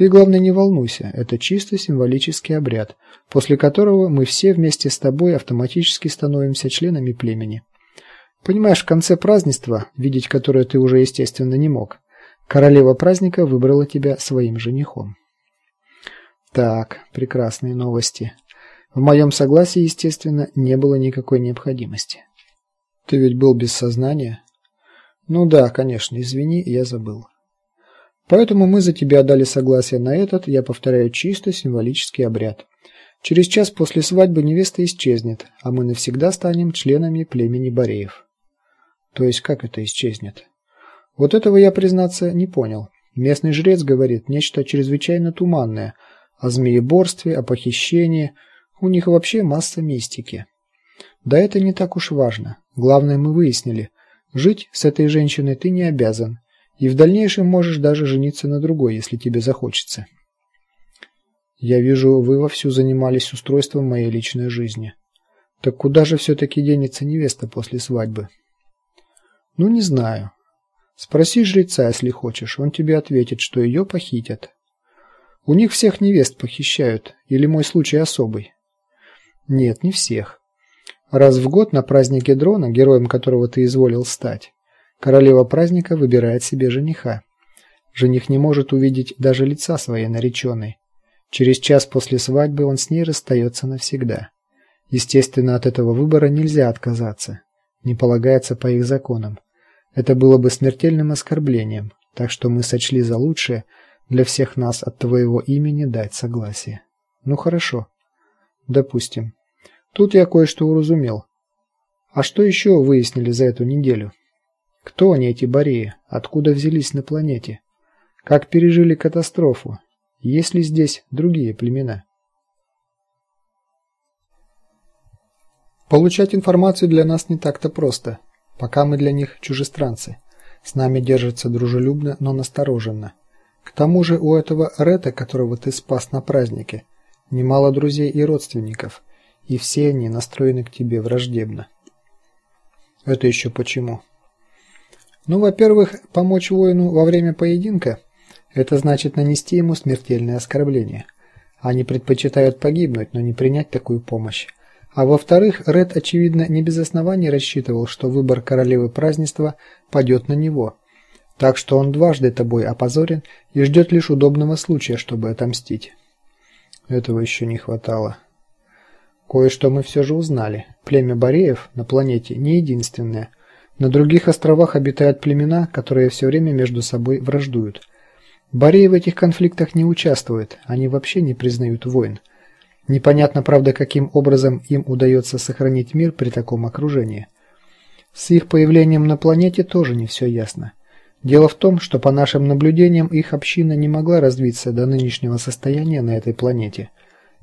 Ты, главное, не волнуйся. Это чисто символический обряд, после которого мы все вместе с тобой автоматически становимся членами племени. Понимаешь, в конце празднества, видеть которое ты уже естественно не мог, королева праздника выбрала тебя своим женихом. Так, прекрасные новости. В моем согласии, естественно, не было никакой необходимости. Ты ведь был без сознания? Ну да, конечно, извини, я забыл. Поэтому мы за тебя дали согласие на этот, я повторяю, чисто символический обряд. Через час после свадьбы невеста исчезнет, а мы навсегда станем членами племени Бореев. То есть как это исчезнет? Вот этого я, признаться, не понял. Местный жрец говорит нечто чрезвычайно туманное о змееборстве, о похищении. У них вообще масса мистики. Да это не так уж важно. Главное мы выяснили. Жить с этой женщиной ты не обязан и в дальнейшем можешь даже жениться на другой, если тебе захочется. Я вижу, вы вовсю занимались устройством моей личной жизни. Так куда же все таки денется невеста после свадьбы? Ну не знаю. Спроси жреца, если хочешь, он тебе ответит, что ее похитят. У них всех невест похищают, или мой случай особый? Нет, не всех. Раз в год на празднике дрона, героем которого ты изволил стать, Королева праздника выбирает себе жениха. Жених не может увидеть даже лица своей нареченной. Через час после свадьбы он с ней расстается навсегда. Естественно, от этого выбора нельзя отказаться. Не полагается по их законам. Это было бы смертельным оскорблением, так что мы сочли за лучшее для всех нас от твоего имени дать согласие. Ну хорошо. Допустим. Тут я кое-что уразумел. А что еще выяснили за эту неделю? Кто они эти бореи? Откуда взялись на планете? Как пережили катастрофу? Есть ли здесь другие племена? Получать информацию для нас не так-то просто, пока мы для них чужестранцы. С нами держатся дружелюбно, но настороженно. К тому же у этого Рета, которого ты спас на празднике, немало друзей и родственников, и все они настроены к тебе враждебно. Это еще почему? Ну, во-первых, помочь воину во время поединка это значит нанести ему смертельное оскорбление. Они предпочитают погибнуть, но не принять такую помощь. А во-вторых, Ред очевидно не без оснований рассчитывал, что выбор королевы празднества падет на него. Так что он дважды тобой опозорен и ждет лишь удобного случая, чтобы отомстить. Этого еще не хватало. Кое-что мы все же узнали. Племя Бореев на планете не единственное – на других островах обитают племена, которые все время между собой враждуют. Бореи в этих конфликтах не участвуют, они вообще не признают войн. Непонятно, правда, каким образом им удается сохранить мир при таком окружении. С их появлением на планете тоже не все ясно. Дело в том, что по нашим наблюдениям их община не могла развиться до нынешнего состояния на этой планете.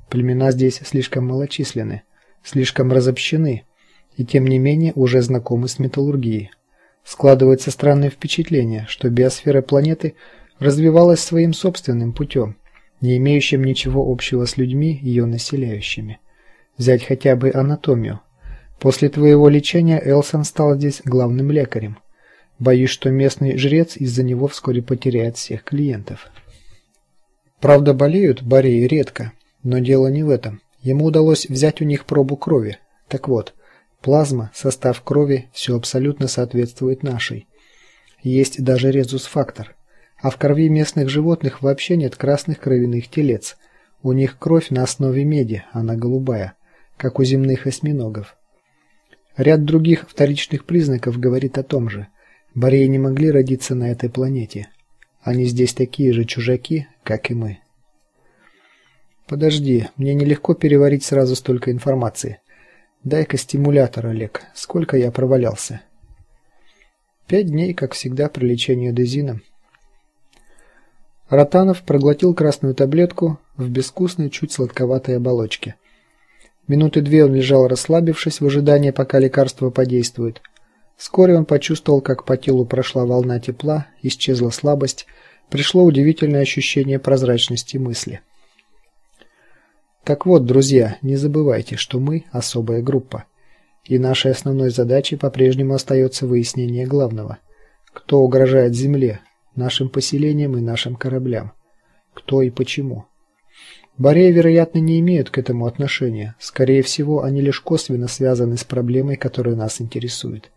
Племена здесь слишком малочисленны, слишком разобщены и тем не менее уже знакомы с металлургией. Складывается странное впечатление, что биосфера планеты развивалась своим собственным путем, не имеющим ничего общего с людьми, ее населяющими. Взять хотя бы анатомию. После твоего лечения Элсон стал здесь главным лекарем. Боюсь, что местный жрец из-за него вскоре потеряет всех клиентов. Правда, болеют бореи редко, но дело не в этом. Ему удалось взять у них пробу крови. Так вот, Плазма, состав крови все абсолютно соответствует нашей. Есть даже резус-фактор. А в крови местных животных вообще нет красных кровяных телец. У них кровь на основе меди, она голубая, как у земных осьминогов. Ряд других вторичных признаков говорит о том же. Бореи не могли родиться на этой планете. Они здесь такие же чужаки, как и мы. Подожди, мне нелегко переварить сразу столько информации. Дай-ка стимулятор, Олег. Сколько я провалялся? Пять дней, как всегда, при лечении дезином. Ротанов проглотил красную таблетку в безвкусной, чуть сладковатой оболочке. Минуты две он лежал, расслабившись в ожидании, пока лекарство подействует. Вскоре он почувствовал, как по телу прошла волна тепла, исчезла слабость, пришло удивительное ощущение прозрачности мысли. Так вот, друзья, не забывайте, что мы особая группа. И нашей основной задачей по-прежнему остается выяснение главного: кто угрожает земле, нашим поселениям и нашим кораблям. кто и почему. Бореи, вероятно, не имеют к этому отношения. Скорее всего, они лишь косвенно связаны с проблемой, которая нас интересует.